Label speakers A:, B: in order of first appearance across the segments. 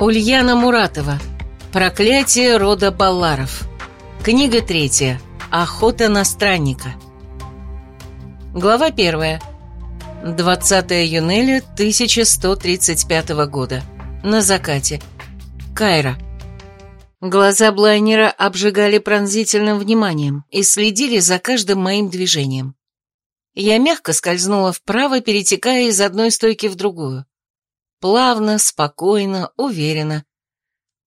A: Ульяна Муратова. Проклятие рода Балларов. Книга третья. Охота на странника. Глава первая. 20 июня 1135 года. На закате. Кайра. Глаза Блайнера обжигали пронзительным вниманием и следили за каждым моим движением. Я мягко скользнула вправо, перетекая из одной стойки в другую. Плавно, спокойно, уверенно.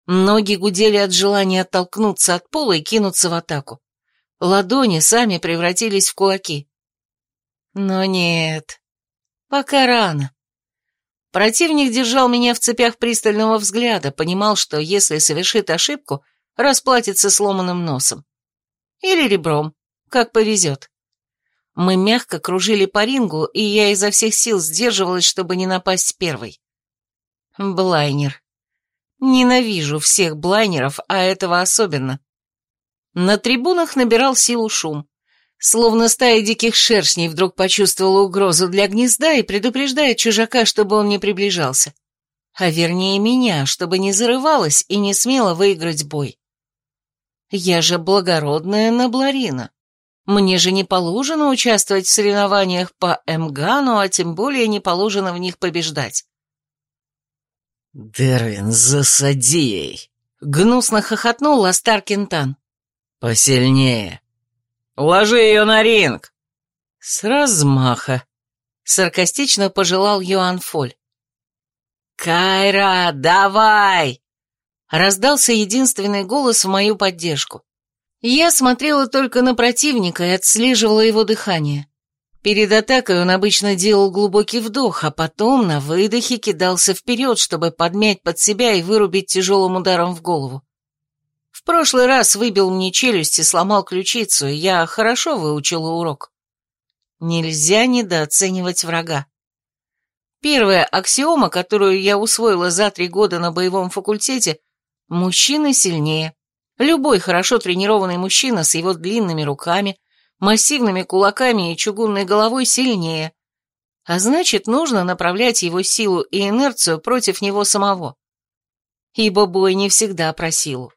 A: Ноги гудели от желания оттолкнуться от пола и кинуться в атаку. Ладони сами превратились в кулаки. Но нет, пока рано. Противник держал меня в цепях пристального взгляда, понимал, что если совершит ошибку, расплатится сломанным носом. Или ребром, как повезет. Мы мягко кружили по рингу, и я изо всех сил сдерживалась, чтобы не напасть первой. Блайнер. Ненавижу всех блайнеров, а этого особенно. На трибунах набирал силу шум. Словно стая диких шершней вдруг почувствовала угрозу для гнезда и предупреждает чужака, чтобы он не приближался. А вернее меня, чтобы не зарывалась и не смела выиграть бой. Я же благородная Набларина. Мне же не положено участвовать в соревнованиях по Эмгану, а тем более не положено в них побеждать.
B: «Дервин, засади ей!»
A: — гнусно хохотнул Ластар Кентан.
B: «Посильнее! Ложи ее на ринг!»
A: «С размаха!» — саркастично пожелал Йоан Фоль. «Кайра, давай!» — раздался единственный голос в мою поддержку. Я смотрела только на противника и отслеживала его дыхание. Перед атакой он обычно делал глубокий вдох, а потом на выдохе кидался вперед, чтобы подмять под себя и вырубить тяжелым ударом в голову. В прошлый раз выбил мне челюсть и сломал ключицу, и я хорошо выучила урок. Нельзя недооценивать врага. Первая аксиома, которую я усвоила за три года на боевом факультете – мужчина сильнее. Любой хорошо тренированный мужчина с его длинными руками, массивными кулаками и чугунной головой сильнее, а значит, нужно направлять его силу и инерцию против него самого. Ибо бой не всегда про силу.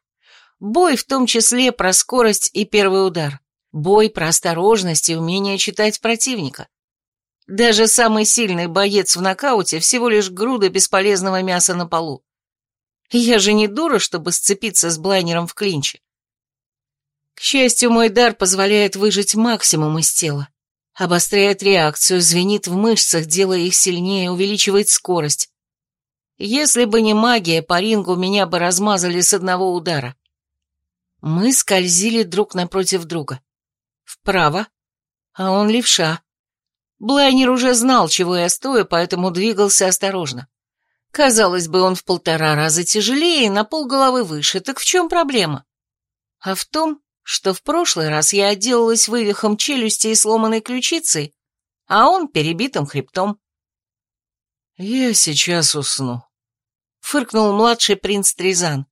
A: Бой в том числе про скорость и первый удар. Бой про осторожность и умение читать противника. Даже самый сильный боец в нокауте всего лишь груда бесполезного мяса на полу. Я же не дура, чтобы сцепиться с блайнером в клинче. К счастью, мой дар позволяет выжить максимум из тела. Обостряет реакцию, звенит в мышцах, делая их сильнее, увеличивает скорость. Если бы не магия, по рингу меня бы размазали с одного удара. Мы скользили друг напротив друга. Вправо, а он левша. Блайнер уже знал, чего я стою, поэтому двигался осторожно. Казалось бы, он в полтора раза тяжелее и на полголовы выше, так в чем проблема? А в том, что в прошлый раз я отделалась вывихом челюсти и сломанной ключицей, а он перебитым хребтом.
B: «Я сейчас усну», —
A: фыркнул младший принц Тризан.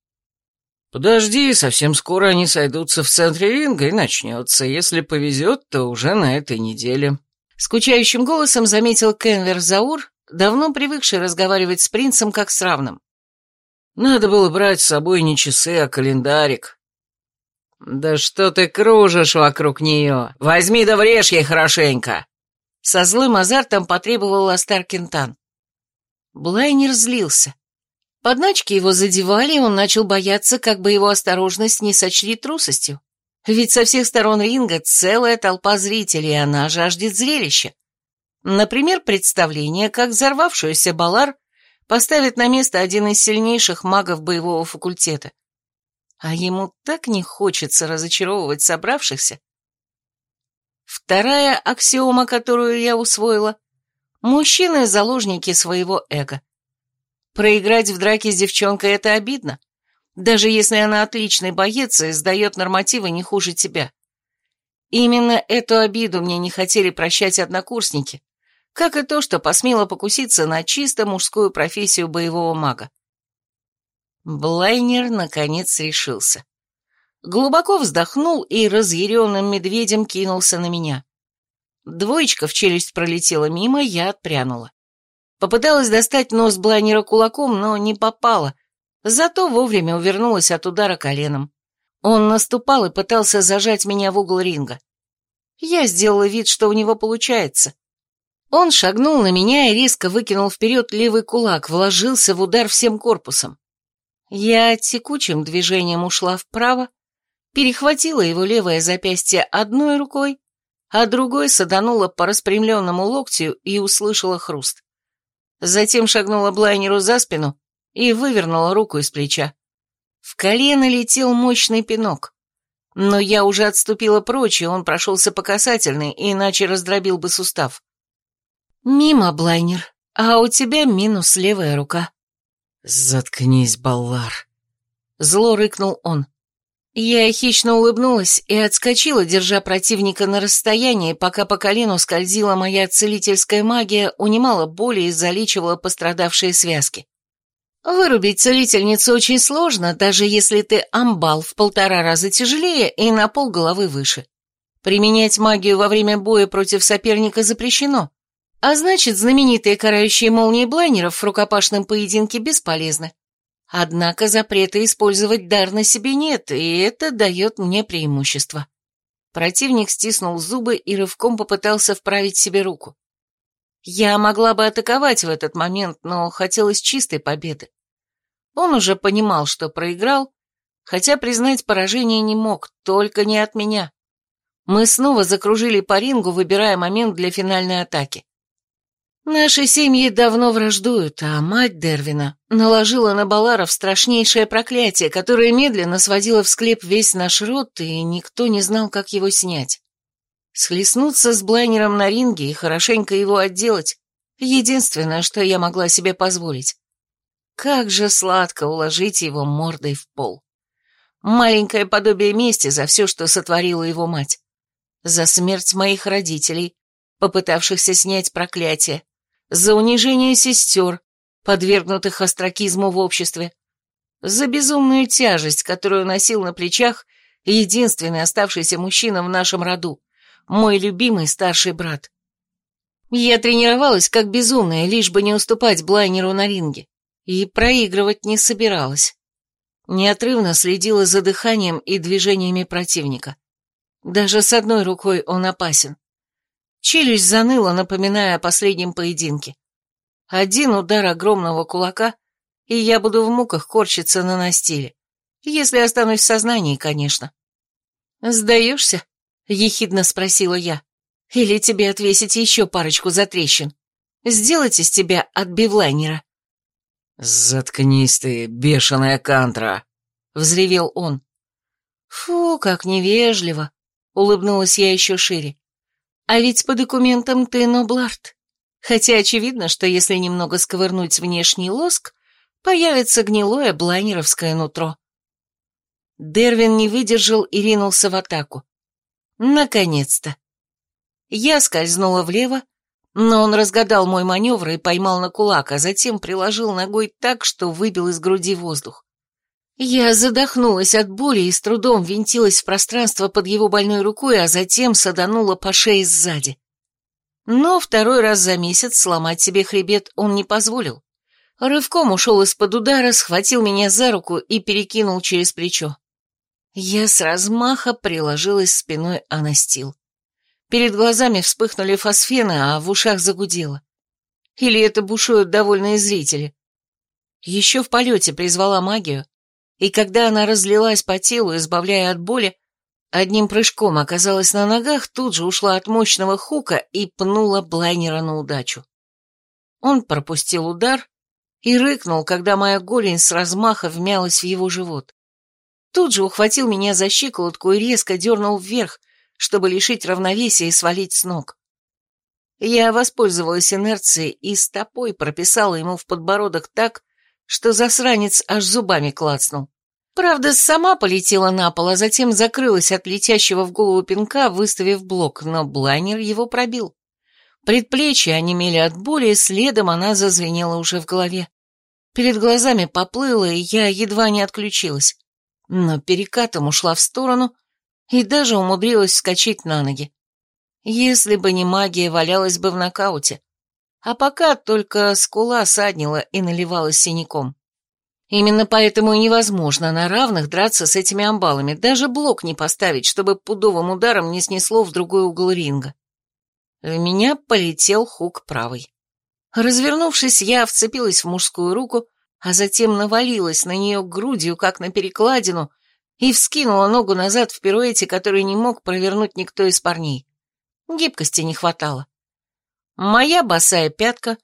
B: «Подожди, совсем скоро они сойдутся в центре ринга и начнется. Если повезет, то уже на этой неделе».
A: Скучающим голосом заметил Кенвер Заур, давно привыкший разговаривать с принцем как с равным.
B: «Надо было брать с собой не часы, а календарик.
C: «Да что ты кружишь вокруг нее? Возьми да врежь ей хорошенько!»
A: Со злым азартом потребовал Астар Кентан. Блайнер злился. Подначки его задевали, и он начал бояться, как бы его осторожность не сочли трусостью. Ведь со всех сторон ринга целая толпа зрителей, и она жаждет зрелища. Например, представление, как взорвавшуюся Балар поставит на место один из сильнейших магов боевого факультета. А ему так не хочется разочаровывать собравшихся. Вторая аксиома, которую я усвоила – мужчины – заложники своего эго. Проиграть в драке с девчонкой – это обидно, даже если она отличный боец и сдает нормативы не хуже тебя. Именно эту обиду мне не хотели прощать однокурсники, как и то, что посмело покуситься на чисто мужскую профессию боевого мага. Блайнер наконец решился. Глубоко вздохнул и разъяренным медведем кинулся на меня. Двоечка в челюсть пролетела мимо, я отпрянула. Попыталась достать нос Блайнера кулаком, но не попала. Зато вовремя увернулась от удара коленом. Он наступал и пытался зажать меня в угол ринга. Я сделала вид, что у него получается. Он шагнул на меня и резко выкинул вперед левый кулак, вложился в удар всем корпусом. Я текучим движением ушла вправо, перехватила его левое запястье одной рукой, а другой саданула по распрямленному локтю и услышала хруст. Затем шагнула блайнеру за спину и вывернула руку из плеча. В колено летел мощный пинок. Но я уже отступила прочь, и он прошелся по касательной, иначе раздробил бы сустав. «Мимо, блайнер, а у тебя минус левая рука».
B: «Заткнись, Баллар!»
A: Зло рыкнул он. Я хищно улыбнулась и отскочила, держа противника на расстоянии, пока по колену скользила моя целительская магия, унимала боли и залечивала пострадавшие связки. Вырубить целительницу очень сложно, даже если ты амбал в полтора раза тяжелее и на пол головы выше. Применять магию во время боя против соперника запрещено, а значит, знаменитые карающие молнии блайнеров в рукопашном поединке бесполезны. Однако запрета использовать дар на себе нет, и это дает мне преимущество. Противник стиснул зубы и рывком попытался вправить себе руку. Я могла бы атаковать в этот момент, но хотелось чистой победы. Он уже понимал, что проиграл, хотя признать поражение не мог, только не от меня. Мы снова закружили по рингу, выбирая момент для финальной атаки. Наши семьи давно враждуют, а мать Дервина наложила на Баларов страшнейшее проклятие, которое медленно сводило в склеп весь наш род, и никто не знал, как его снять. Схлестнуться с блайнером на ринге и хорошенько его отделать — единственное, что я могла себе позволить. Как же сладко уложить его мордой в пол. Маленькое подобие мести за все, что сотворила его мать. За смерть моих родителей, попытавшихся снять проклятие, за унижение сестер, подвергнутых остракизму в обществе, за безумную тяжесть, которую носил на плечах единственный оставшийся мужчина в нашем роду, мой любимый старший брат. Я тренировалась как безумная, лишь бы не уступать блайнеру на ринге, и проигрывать не собиралась. Неотрывно следила за дыханием и движениями противника. Даже с одной рукой он опасен. Челюсть заныла, напоминая о последнем поединке. Один удар огромного кулака, и я буду в муках корчиться на настиле. Если останусь в сознании, конечно. «Сдаешься?» — ехидно спросила я. «Или тебе отвесить еще парочку затрещин? Сделать из тебя отбивлайнера?»
B: «Заткнись ты, бешеная кантра!» — взревел он.
A: «Фу, как невежливо!» — улыбнулась я еще шире. А ведь по документам ты Ноблард. Хотя очевидно, что если немного сковырнуть внешний лоск, появится гнилое блайнеровское нутро. Дервин не выдержал и ринулся в атаку. Наконец-то. Я скользнула влево, но он разгадал мой маневр и поймал на кулак, а затем приложил ногой так, что выбил из груди воздух. Я задохнулась от боли и с трудом винтилась в пространство под его больной рукой, а затем саданула по шее сзади. Но второй раз за месяц сломать себе хребет он не позволил. Рывком ушел из-под удара, схватил меня за руку и перекинул через плечо. Я с размаха приложилась спиной о настил. Перед глазами вспыхнули фосфены, а в ушах загудело. Или это бушуют довольные зрители. Еще в полете призвала магию, и когда она разлилась по телу, избавляя от боли, одним прыжком оказалась на ногах, тут же ушла от мощного хука и пнула блайнера на удачу. Он пропустил удар и рыкнул, когда моя голень с размаха вмялась в его живот. Тут же ухватил меня за щиколотку и резко дернул вверх, чтобы лишить равновесия и свалить с ног. Я воспользовалась инерцией и стопой прописала ему в подбородок так, что засранец аж зубами клацнул. Правда, сама полетела на пол, а затем закрылась от летящего в голову пинка, выставив блок, но блайнер его пробил. Предплечья онемели от боли, и следом она зазвенела уже в голове. Перед глазами поплыла, и я едва не отключилась. Но перекатом ушла в сторону и даже умудрилась вскочить на ноги. Если бы не магия, валялась бы в нокауте а пока только скула саднила и наливалась синяком. Именно поэтому и невозможно на равных драться с этими амбалами, даже блок не поставить, чтобы пудовым ударом не снесло в другой угол ринга. В меня полетел хук правый. Развернувшись, я вцепилась в мужскую руку, а затем навалилась на нее грудью, как на перекладину, и вскинула ногу назад в пируэте, который не мог провернуть никто из парней. Гибкости не хватало. Моя босая пятка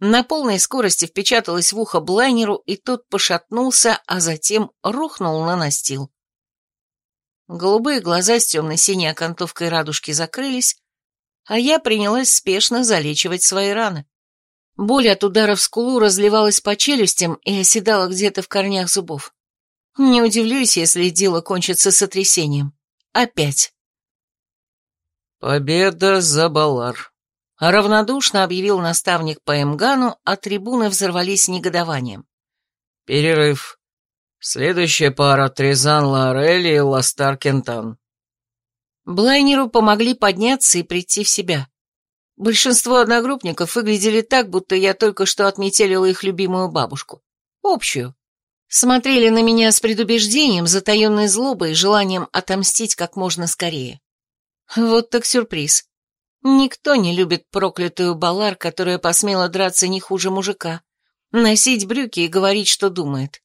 A: на полной скорости впечаталась в ухо блайнеру, и тот пошатнулся, а затем рухнул на настил. Голубые глаза с темно-синей окантовкой радужки закрылись, а я принялась спешно залечивать свои раны. Боль от удара в скулу разливалась по челюстям и оседала где-то в корнях зубов. Не удивлюсь, если дело кончится сотрясением. Опять.
B: «Победа за Балар»,
A: Равнодушно объявил наставник по Эмгану, а трибуны взорвались негодованием.
B: «Перерыв. Следующая пара Трезан Лорелли и Ластар Кентан».
A: Блайнеру помогли подняться и прийти в себя. Большинство одногруппников выглядели так, будто я только что отметелила их любимую бабушку. Общую. Смотрели на меня с предубеждением, затаенной злобой и желанием отомстить как можно скорее. Вот так сюрприз. Никто не любит проклятую Балар, которая посмела драться не хуже мужика, носить брюки и говорить, что думает.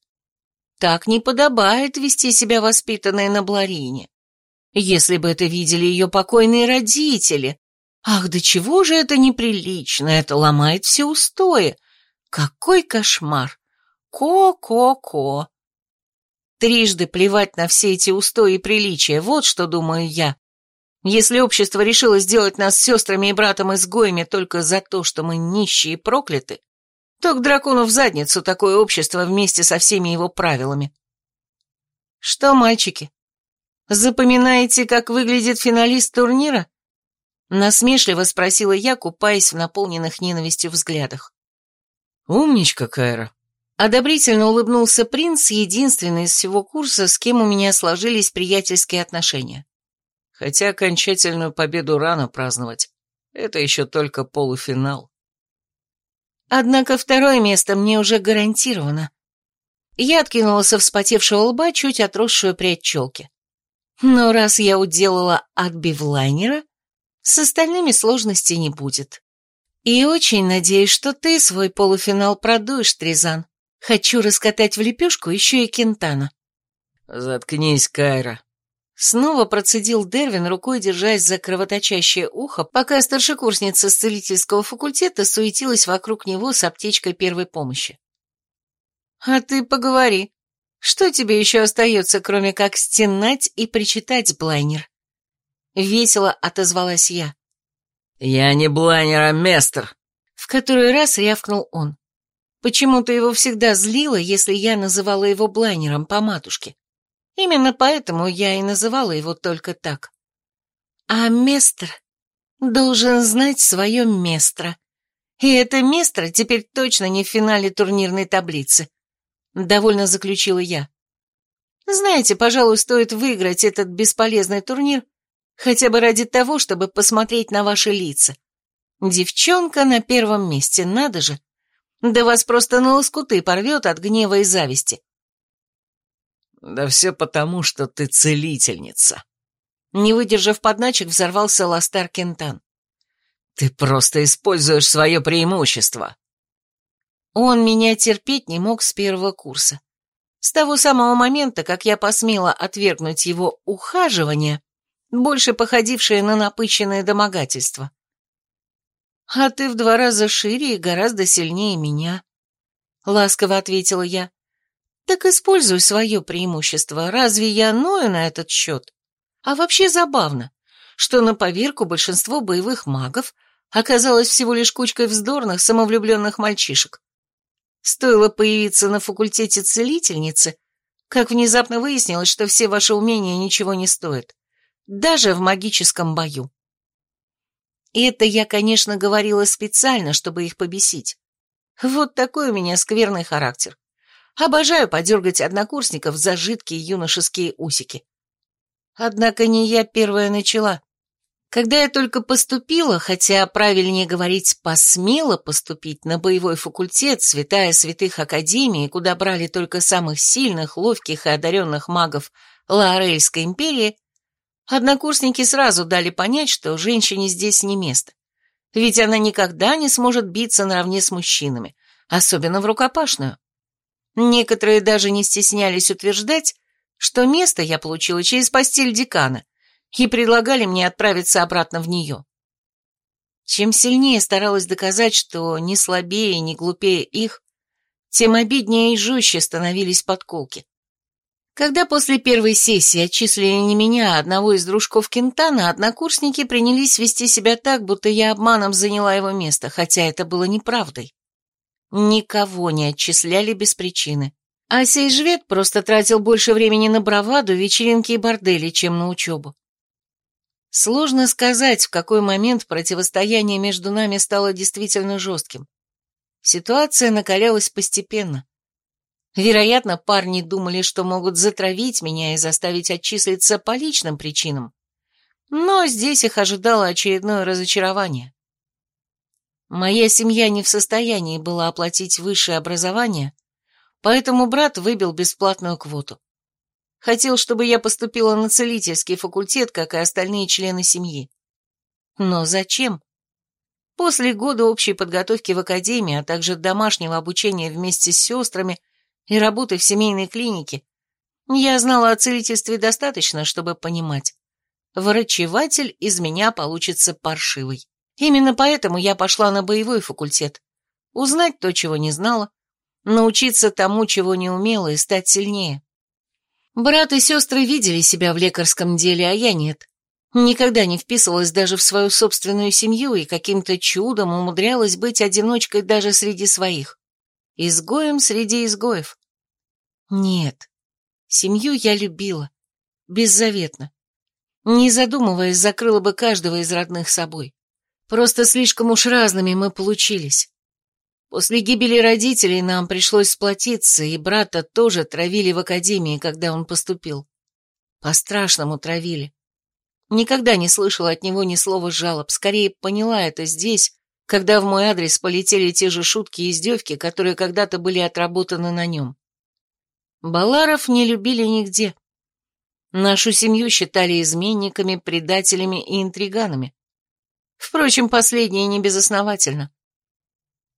A: Так не подобает вести себя воспитанной на Бларине. Если бы это видели ее покойные родители. Ах, до чего же это неприлично, это ломает все устои. Какой кошмар! Ко-ко-ко! Трижды плевать на все эти устои и приличия, вот что думаю я, если общество решило сделать нас сестрами и братом-изгоями только за то, что мы нищие и прокляты, то к дракону в задницу такое общество вместе со всеми его правилами. Что, мальчики, запоминаете, как выглядит финалист турнира? Насмешливо спросила я, купаясь в наполненных ненавистью взглядах.
B: «Умничка, Кайра!»
A: Одобрительно улыбнулся принц, единственный из всего курса, с кем у меня сложились приятельские отношения.
B: Хотя окончательную победу рано праздновать. Это еще только полуфинал.
A: Однако второе место мне уже гарантировано. Я откинула со вспотевшего лба чуть отросшую прядь челки. Но раз я уделала отбив лайнера, с остальными сложностей не будет. И очень надеюсь, что ты свой полуфинал продуешь, Тризан. Хочу раскатать в лепешку еще и Кентана.
B: Заткнись, Кайра.
A: Снова процедил Дервин, рукой держась за кровоточащее ухо, пока старшекурсница с целительского факультета суетилась вокруг него с аптечкой первой помощи. «А ты поговори. Что тебе еще остается, кроме как стенать и причитать, Блайнер?» Весело отозвалась я.
B: «Я не Блайнер, а Местер!»
A: В который раз рявкнул он. Почему-то его всегда злило, если я называла его Блайнером по матушке. Именно поэтому я и называла его только так. А местр должен знать свое местро. И это местро теперь точно не в финале турнирной таблицы. Довольно заключила я. Знаете, пожалуй, стоит выиграть этот бесполезный турнир хотя бы ради того, чтобы посмотреть на ваши лица. Девчонка на первом месте, надо же. Да вас просто на лоскуты порвет от гнева и зависти.
B: Да все потому, что ты целительница.
A: Не выдержав подначек, взорвался Ластар Кентан.
B: Ты просто используешь свое преимущество.
A: Он меня терпеть не мог с первого курса. С того самого момента, как я посмела отвергнуть его ухаживание, больше походившее на напыщенное домогательство. «А ты в два раза шире и гораздо сильнее меня», — ласково ответила я. Так используй свое преимущество. Разве я ною на этот счет? А вообще забавно, что на поверку большинство боевых магов оказалось всего лишь кучкой вздорных, самовлюбленных мальчишек. Стоило появиться на факультете целительницы, как внезапно выяснилось, что все ваши умения ничего не стоят, даже в магическом бою. И это я, конечно, говорила специально, чтобы их побесить. Вот такой у меня скверный характер. Обожаю подергать однокурсников за жидкие юношеские усики. Однако не я первая начала. Когда я только поступила, хотя правильнее говорить посмела поступить на боевой факультет Святая Святых Академии, куда брали только самых сильных, ловких и одаренных магов Лаорельской империи, однокурсники сразу дали понять, что женщине здесь не место. Ведь она никогда не сможет биться наравне с мужчинами, особенно в рукопашную. Некоторые даже не стеснялись утверждать, что место я получила через постель декана, и предлагали мне отправиться обратно в нее. Чем сильнее старалась доказать, что не слабее, не глупее их, тем обиднее и жестче становились подколки. Когда после первой сессии отчислили не меня, а одного из дружков Кентана, однокурсники принялись вести себя так, будто я обманом заняла его место, хотя это было неправдой. Никого не отчисляли без причины. А сей жвет просто тратил больше времени на браваду, вечеринки и бордели, чем на учебу. Сложно сказать, в какой момент противостояние между нами стало действительно жестким. Ситуация накалялась постепенно. Вероятно, парни думали, что могут затравить меня и заставить отчислиться по личным причинам. Но здесь их ожидало очередное разочарование. Моя семья не в состоянии была оплатить высшее образование, поэтому брат выбил бесплатную квоту. Хотел, чтобы я поступила на целительский факультет, как и остальные члены семьи. Но зачем? После года общей подготовки в академии, а также домашнего обучения вместе с сестрами и работы в семейной клинике, я знала о целительстве достаточно, чтобы понимать. Врачеватель из меня получится паршивый. Именно поэтому я пошла на боевой факультет. Узнать то, чего не знала, научиться тому, чего не умела, и стать сильнее. Брат и сестры видели себя в лекарском деле, а я нет. Никогда не вписывалась даже в свою собственную семью и каким-то чудом умудрялась быть одиночкой даже среди своих. Изгоем среди изгоев. Нет, семью я любила. Беззаветно. Не задумываясь, закрыла бы каждого из родных собой. Просто слишком уж разными мы получились. После гибели родителей нам пришлось сплотиться, и брата тоже травили в академии, когда он поступил. По-страшному травили. Никогда не слышала от него ни слова жалоб, скорее поняла это здесь, когда в мой адрес полетели те же шутки и издевки, которые когда-то были отработаны на нем. Баларов не любили нигде. Нашу семью считали изменниками, предателями и интриганами. Впрочем, последнее не безосновательно.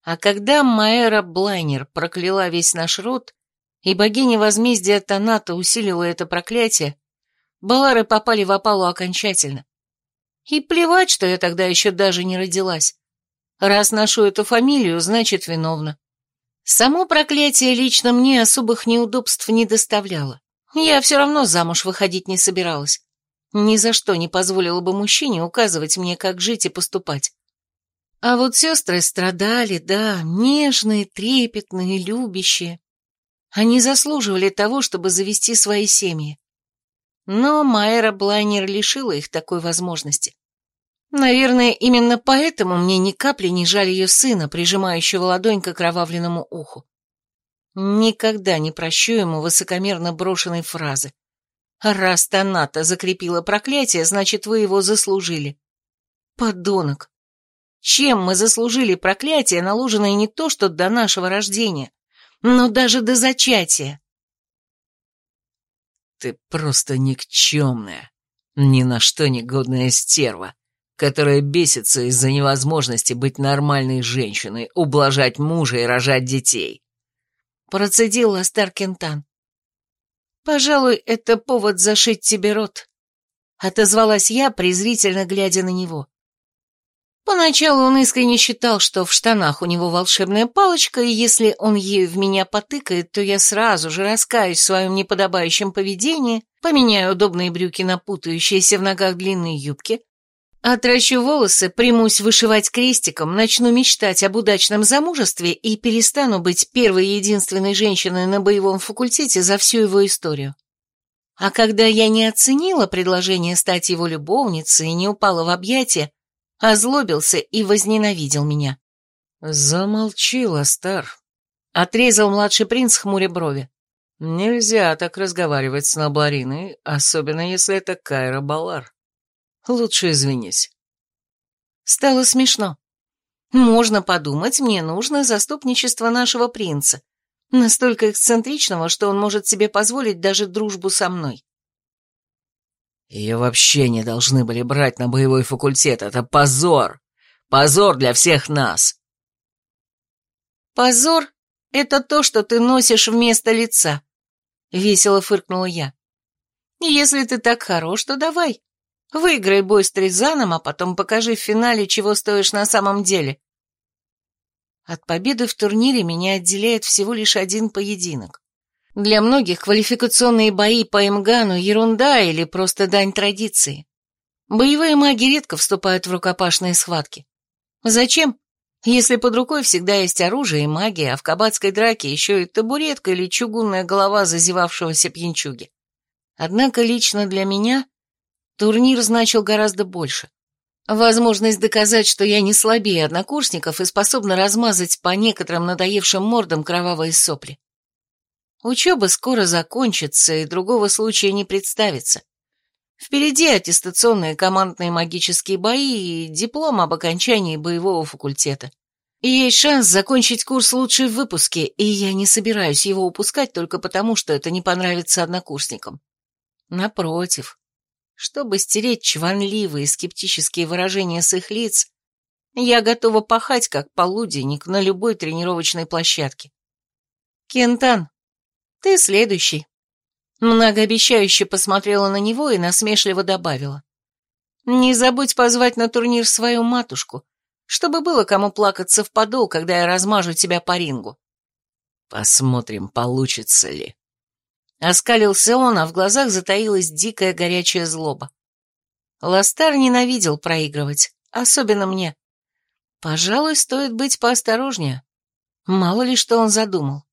A: А когда Маэра Блайнер прокляла весь наш род, и богиня возмездия Таната усилила это проклятие, Балары попали в опалу окончательно. И плевать, что я тогда еще даже не родилась. Раз ношу эту фамилию, значит, виновна. Само проклятие лично мне особых неудобств не доставляло. Я все равно замуж выходить не собиралась. Ни за что не позволила бы мужчине указывать мне, как жить и поступать. А вот сестры страдали, да, нежные, трепетные, любящие. Они заслуживали того, чтобы завести свои семьи. Но Майера Блайнер лишила их такой возможности. Наверное, именно поэтому мне ни капли не жаль ее сына, прижимающего ладонь к окровавленному уху. Никогда не прощу ему высокомерно брошенной фразы. Раз Таната закрепила проклятие, значит, вы его заслужили. Подонок. Чем мы заслужили проклятие, наложенное не то что до нашего рождения, но даже до зачатия?
B: Ты просто никчемная, ни на что не годная стерва, которая бесится из-за невозможности быть нормальной женщиной, ублажать мужа и рожать детей.
A: Процедил Астар Кентан. Пожалуй, это повод зашить тебе рот. Отозвалась я, презрительно глядя на него. Поначалу он искренне считал, что в штанах у него волшебная палочка, и если он ею в меня потыкает, то я сразу же раскаюсь в своем неподобающем поведении, поменяю удобные брюки на путающиеся в ногах длинные юбки, отращу волосы, примусь вышивать крестиком, начну мечтать об удачном замужестве и перестану быть первой и единственной женщиной на боевом факультете за всю его историю. А когда я не оценила предложение стать его любовницей и не упала в объятия, озлобился и возненавидел меня.
B: «Замолчи, Ластар», —
A: отрезал младший принц хмуря брови.
B: «Нельзя так разговаривать с Наблариной, особенно если это Кайра Балар». Лучше извинись.
A: Стало смешно. Можно подумать, мне нужно заступничество нашего принца, настолько эксцентричного, что он может себе позволить даже дружбу со мной.
B: Ее вообще не должны были брать на боевой факультет, это позор. Позор для всех нас.
A: Позор — это то, что ты носишь вместо лица, — весело фыркнула я. Если ты так хорош, то давай, выиграй бой с Тризаном, а потом покажи в финале, чего стоишь на самом деле. От победы в турнире меня отделяет всего лишь один поединок. Для многих квалификационные бои по Имгану – ерунда или просто дань традиции. Боевые маги редко вступают в рукопашные схватки. Зачем? Если под рукой всегда есть оружие и магия, а в кабацкой драке еще и табуретка или чугунная голова зазевавшегося пьянчуги. Однако лично для меня турнир значил гораздо больше. Возможность доказать, что я не слабее однокурсников и способна размазать по некоторым надоевшим мордам кровавые сопли. Учеба скоро закончится, и другого случая не представится. Впереди аттестационные командные магические бои и диплом об окончании боевого факультета. И есть шанс закончить курс лучший в выпуске, и я не собираюсь его упускать только потому, что это не понравится однокурсникам. Напротив, чтобы стереть чванливые скептические выражения с их лиц, я готова пахать, как полуденник, на любой тренировочной площадке. Кентан, ты следующий. Многообещающе посмотрела на него и насмешливо добавила. Не забудь позвать на турнир свою матушку, чтобы было кому плакаться в подол, когда я размажу тебя по рингу.
B: Посмотрим, получится ли.
A: Оскалился он, а в глазах затаилась дикая горячая злоба. Ластар ненавидел проигрывать, особенно мне. Пожалуй, стоит быть поосторожнее. Мало ли что он задумал.